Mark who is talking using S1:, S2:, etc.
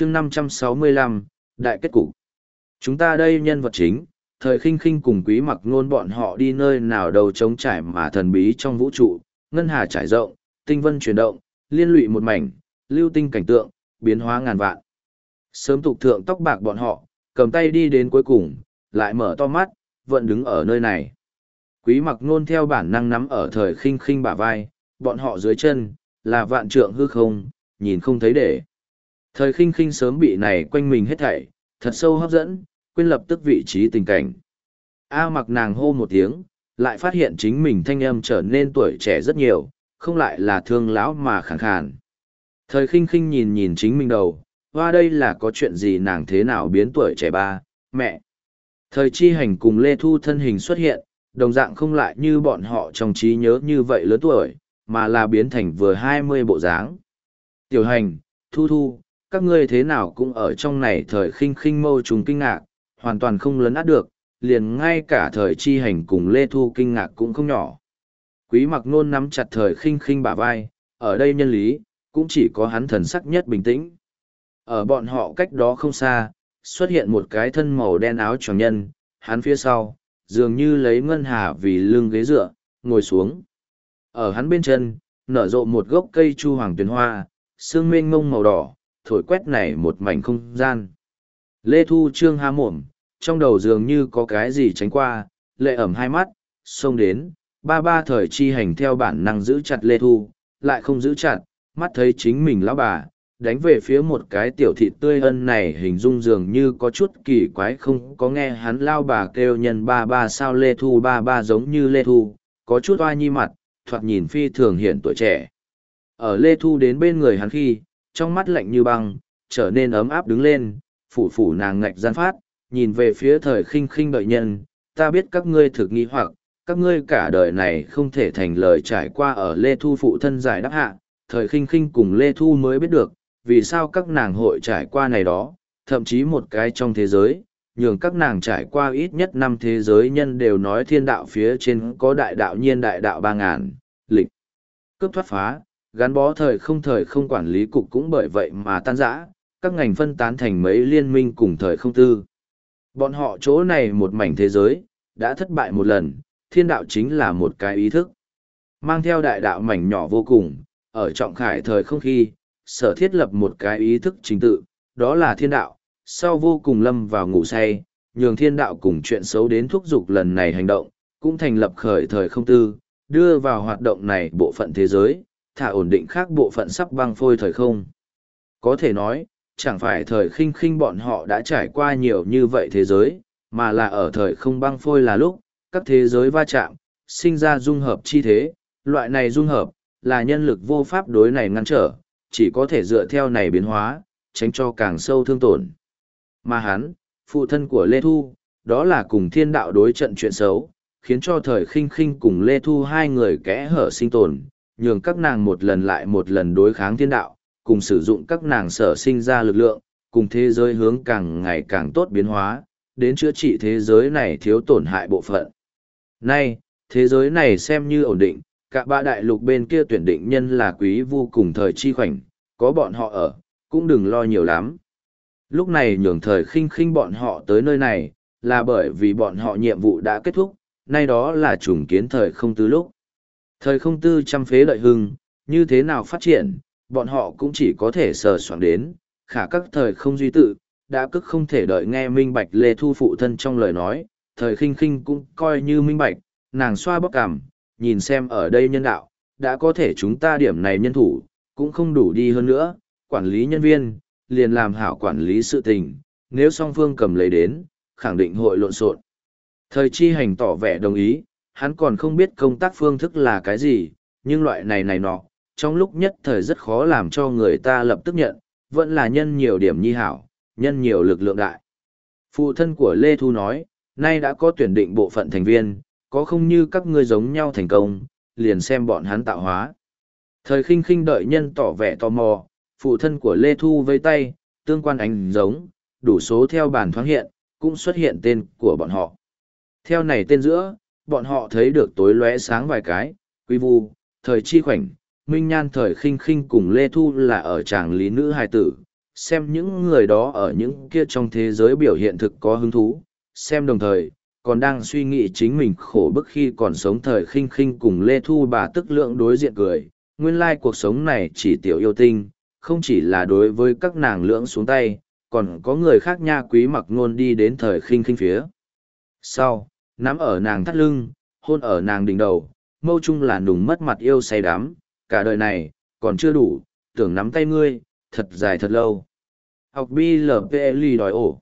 S1: chương 565, Đại kết cục. Chúng ta đây nhân vật chính, thời khinh khinh cùng quý mặc ngôn bọn họ đi nơi nào đầu trống trải mà thần bí trong vũ trụ, ngân hà trải rộng, tinh vân chuyển động, liên lụy một mảnh, lưu tinh cảnh tượng, biến hóa ngàn vạn. Sớm tục thượng tóc bạc bọn họ, cầm tay đi đến cuối cùng, lại mở to mắt, vẫn đứng ở nơi này. Quý mặc ngôn theo bản năng nắm ở thời khinh khinh bả vai, bọn họ dưới chân, là vạn trượng hư không, nhìn không thấy để. Thời khinh khinh sớm bị này quanh mình hết thảy, thật sâu hấp dẫn, quên lập tức vị trí tình cảnh. A mặc nàng hô một tiếng, lại phát hiện chính mình thanh âm trở nên tuổi trẻ rất nhiều, không lại là thương lão mà khẳng khàn. Thời khinh khinh nhìn nhìn chính mình đầu, hoa đây là có chuyện gì nàng thế nào biến tuổi trẻ ba, mẹ. Thời chi hành cùng Lê Thu thân hình xuất hiện, đồng dạng không lại như bọn họ trong trí nhớ như vậy lớn tuổi, mà là biến thành vừa hai mươi bộ dáng. Tiểu hành, Thu Thu, các ngươi thế nào cũng ở trong này thời khinh khinh mâu trùng kinh ngạc, hoàn toàn không lấn át được, liền ngay cả thời chi hành cùng Lê Thu kinh ngạc cũng không nhỏ. Quý mặc nôn nắm chặt thời khinh khinh bả vai, ở đây nhân lý, cũng chỉ có hắn thần sắc nhất bình tĩnh. Ở bọn họ cách đó không xa, xuất hiện một cái thân màu đen áo tròn nhân, hắn phía sau, dường như lấy ngân hà vì lưng ghế dựa, ngồi xuống. Ở hắn bên chân, nở rộ một gốc cây chu hoàng tuyền hoa, sương mênh ngông màu đỏ, thổi quét này một mảnh không gian. Lê Thu Trương há mồm, trong đầu dường như có cái gì tránh qua, lệ ẩm hai mắt, xông đến, ba ba thời chi hành theo bản năng giữ chặt Lê Thu, lại không giữ chặt, mắt thấy chính mình lão bà, đánh về phía một cái tiểu thị tươi ân này hình dung dường như có chút kỳ quái không có nghe hắn lao bà kêu nhân ba ba sao Lê Thu ba ba giống như Lê Thu, có chút oai nhi mặt, thoạt nhìn phi thường hiện tuổi trẻ. Ở Lê Thu đến bên người hắn khi, trong mắt lạnh như băng, trở nên ấm áp đứng lên, phủ phủ nàng ngạch gian phát, nhìn về phía thời khinh khinh đợi nhân, ta biết các ngươi thực nghi hoặc, các ngươi cả đời này không thể thành lời trải qua ở Lê Thu phụ thân giải đáp hạ, thời khinh khinh cùng Lê Thu mới biết được, vì sao các nàng hội trải qua này đó, thậm chí một cái trong thế giới, nhường các nàng trải qua ít nhất năm thế giới nhân đều nói thiên đạo phía trên có đại đạo nhiên đại đạo ba ngàn, lịch, cướp thoát phá, gắn bó thời không thời không quản lý cục cũng bởi vậy mà tan rã, các ngành phân tán thành mấy liên minh cùng thời không tư. Bọn họ chỗ này một mảnh thế giới, đã thất bại một lần, thiên đạo chính là một cái ý thức. Mang theo đại đạo mảnh nhỏ vô cùng, ở trọng khải thời không khi, sở thiết lập một cái ý thức chính tự, đó là thiên đạo, sau vô cùng lâm vào ngủ say, nhường thiên đạo cùng chuyện xấu đến thúc giục lần này hành động, cũng thành lập khởi thời không tư, đưa vào hoạt động này bộ phận thế giới, thả ổn định khác bộ phận sắp băng phôi thời không. Có thể nói, chẳng phải thời khinh khinh bọn họ đã trải qua nhiều như vậy thế giới, mà là ở thời không băng phôi là lúc, các thế giới va chạm, sinh ra dung hợp chi thế, loại này dung hợp, là nhân lực vô pháp đối này ngăn trở, chỉ có thể dựa theo này biến hóa, tránh cho càng sâu thương tổn. Mà hắn, phụ thân của Lê Thu, đó là cùng thiên đạo đối trận chuyện xấu, khiến cho thời khinh khinh cùng Lê Thu hai người kẽ hở sinh tồn, nhường các nàng một lần lại một lần đối kháng thiên đạo, cùng sử dụng các nàng sở sinh ra lực lượng, cùng thế giới hướng càng ngày càng tốt biến hóa, đến chữa trị thế giới này thiếu tổn hại bộ phận. Nay, thế giới này xem như ổn định, cả ba đại lục bên kia tuyển định nhân là quý vô cùng thời chi khoảnh, có bọn họ ở, cũng đừng lo nhiều lắm. Lúc này nhường thời khinh khinh bọn họ tới nơi này, là bởi vì bọn họ nhiệm vụ đã kết thúc, nay đó là trùng kiến thời không tứ lúc. Thời không tư trăm phế lợi hưng, như thế nào phát triển, bọn họ cũng chỉ có thể sờ soạn đến, khả các thời không duy tự, đã cức không thể đợi nghe minh bạch lê thu phụ thân trong lời nói, thời khinh khinh cũng coi như minh bạch, nàng xoa bóc cảm, nhìn xem ở đây nhân đạo, đã có thể chúng ta điểm này nhân thủ, cũng không đủ đi hơn nữa, quản lý nhân viên, liền làm hảo quản lý sự tình, nếu song phương cầm lấy đến, khẳng định hội lộn xộn. Thời chi hành tỏ vẻ đồng ý, hắn còn không biết công tác phương thức là cái gì, nhưng loại này này nọ, trong lúc nhất thời rất khó làm cho người ta lập tức nhận, vẫn là nhân nhiều điểm nhi hảo, nhân nhiều lực lượng đại. Phụ thân của Lê Thu nói, nay đã có tuyển định bộ phận thành viên, có không như các ngươi giống nhau thành công, liền xem bọn hắn tạo hóa. Thời khinh khinh đợi nhân tỏ vẻ tò mò, phụ thân của Lê Thu với tay, tương quan ánh giống, đủ số theo bản thoáng hiện, cũng xuất hiện tên của bọn họ. Theo này tên giữa, bọn họ thấy được tối lóe sáng vài cái, quy vu, thời chi khoảnh, minh nhan thời khinh khinh cùng Lê Thu là ở tràng lý nữ hài tử, xem những người đó ở những kia trong thế giới biểu hiện thực có hứng thú, xem đồng thời, còn đang suy nghĩ chính mình khổ bức khi còn sống thời khinh khinh cùng Lê Thu bà tức lượng đối diện cười. Nguyên lai cuộc sống này chỉ tiểu yêu tinh, không chỉ là đối với các nàng lưỡng xuống tay, còn có người khác nha quý mặc ngôn đi đến thời khinh khinh phía. Sau, nắm ở nàng thắt lưng, hôn ở nàng đỉnh đầu, mâu chung là nùng mất mặt yêu say đắm, cả đời này, còn chưa đủ, tưởng nắm tay ngươi, thật dài thật lâu. Học BLPL đòi ổ.